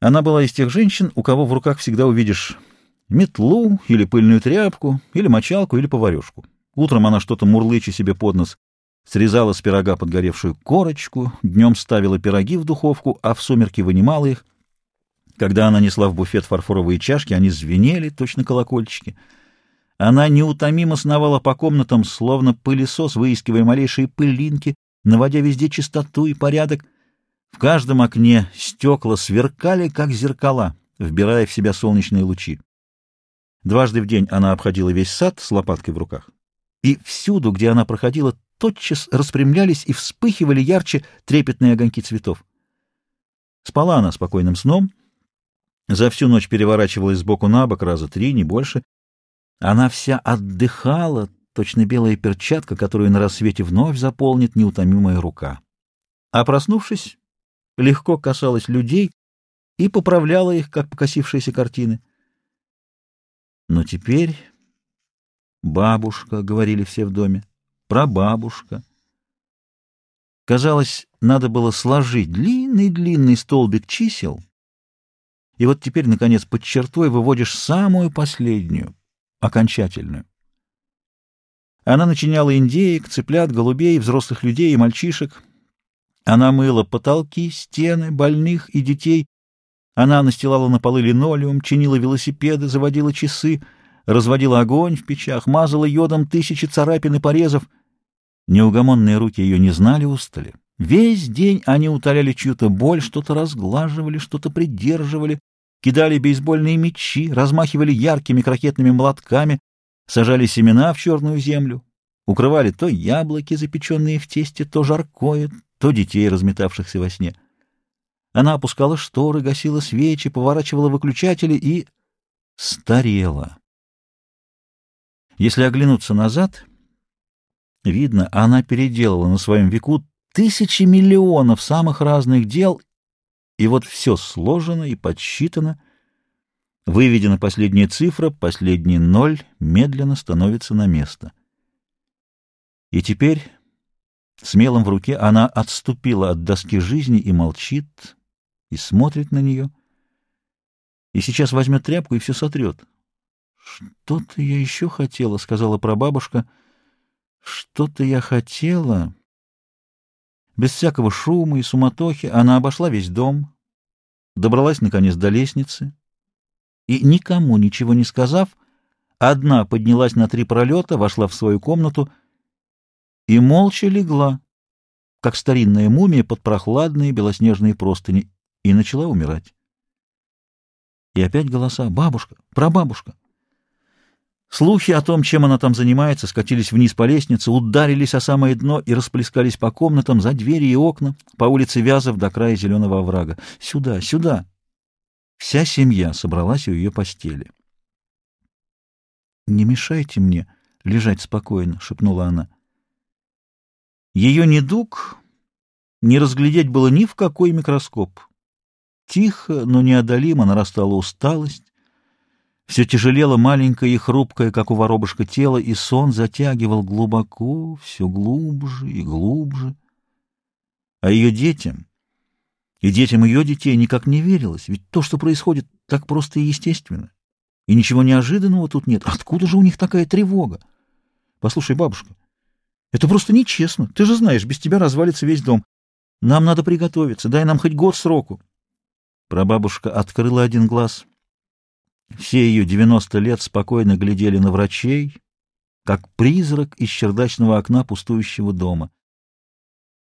Она была из тех женщин, у кого в руках всегда увидишь метлу или пыльную тряпку, или мочалку, или поварешку. Утром она что-то мурлыча себе под нос, срезала с пирога подгоревшую корочку, днем ставила пироги в духовку, а в сумерки вынимала их. Когда она несла в буфет фарфоровые чашки, они звенели, точно колокольчики. Она неутомимо сновала по комнатам, словно пылесос, выискивая малейшие пылинки, наводя везде чистоту и порядок. В каждом окне стекла сверкали, как зеркала, вбирая в себя солнечные лучи. Дважды в день она обходила весь сад с лопаткой в руках. И всюду, где она проходила, тотчас распрямлялись и вспыхивали ярче трепетные огоньки цветов. Спала она спокойным сном, за всю ночь переворачивалась сбоку на бок раза три, не больше. Она вся отдыхала, точно белая перчатка, которую на рассвете вновь заполнит неутомимая рука. А проснувшись, легко касалась людей и поправляла их, как покосившиеся картины. Но теперь бабушка, — говорили все в доме, — прабабушка. Казалось, надо было сложить длинный-длинный столбик чисел, и вот теперь, наконец, под чертой выводишь самую последнюю, окончательную. Она начиняла индеек, цыплят, голубей, взрослых людей и мальчишек. Она мыла потолки, стены, больных и детей. Она настилала на полы линолеум, чинила велосипеды, заводила часы, разводила огонь в печах, мазала йодом тысячи царапин и порезов. Неугомонные руки ее не знали устали. Весь день они утоляли чью-то боль, что-то разглаживали, что-то придерживали, кидали бейсбольные мячи, размахивали яркими крокетными молотками, сажали семена в черную землю, укрывали то яблоки, запеченные в тесте, то жаркое, то детей, разметавшихся во сне. Она опускала шторы, гасила свечи, поворачивала выключатели и старела. Если оглянуться назад, видно, она переделала на своем веку тысячи миллионов самых разных дел, и вот все сложено и подсчитано, выведена последняя цифра, последний ноль медленно становится на место. И теперь, смелым в руке, она отступила от доски жизни и молчит, и смотрит на нее, и сейчас возьмет тряпку и все сотрет. «Что-то я еще хотела», — сказала прабабушка. «Что-то я хотела...» Без всякого шума и суматохи она обошла весь дом, добралась, наконец, до лестницы и, никому ничего не сказав, одна поднялась на три пролета, вошла в свою комнату и молча легла, как старинная мумия под прохладные белоснежные простыни, и начала умирать. И опять голоса «Бабушка! Прабабушка!» Слухи о том, чем она там занимается, скатились вниз по лестнице, ударились о самое дно и расплескались по комнатам, за двери и окна, по улице Вязов до края зеленого оврага. «Сюда! Сюда!» Вся семья собралась у ее постели. «Не мешайте мне лежать спокойно», — шепнула она. Ее недуг не разглядеть было ни в какой микроскоп. Тихо, но неодолимо нарастала усталость, все тяжелело маленькое и хрупкое, как у воробушка, тело, и сон затягивал глубоко, все глубже и глубже. А ее детям и детям ее детей никак не верилось, ведь то, что происходит, так просто и естественно. И ничего неожиданного тут нет. Откуда же у них такая тревога? Послушай, бабушка, это просто нечестно. Ты же знаешь, без тебя развалится весь дом. Нам надо приготовиться, дай нам хоть год сроку. Прабабушка открыла один глаз — все ее девяносто лет спокойно глядели на врачей, как призрак из чердачного окна пустующего дома —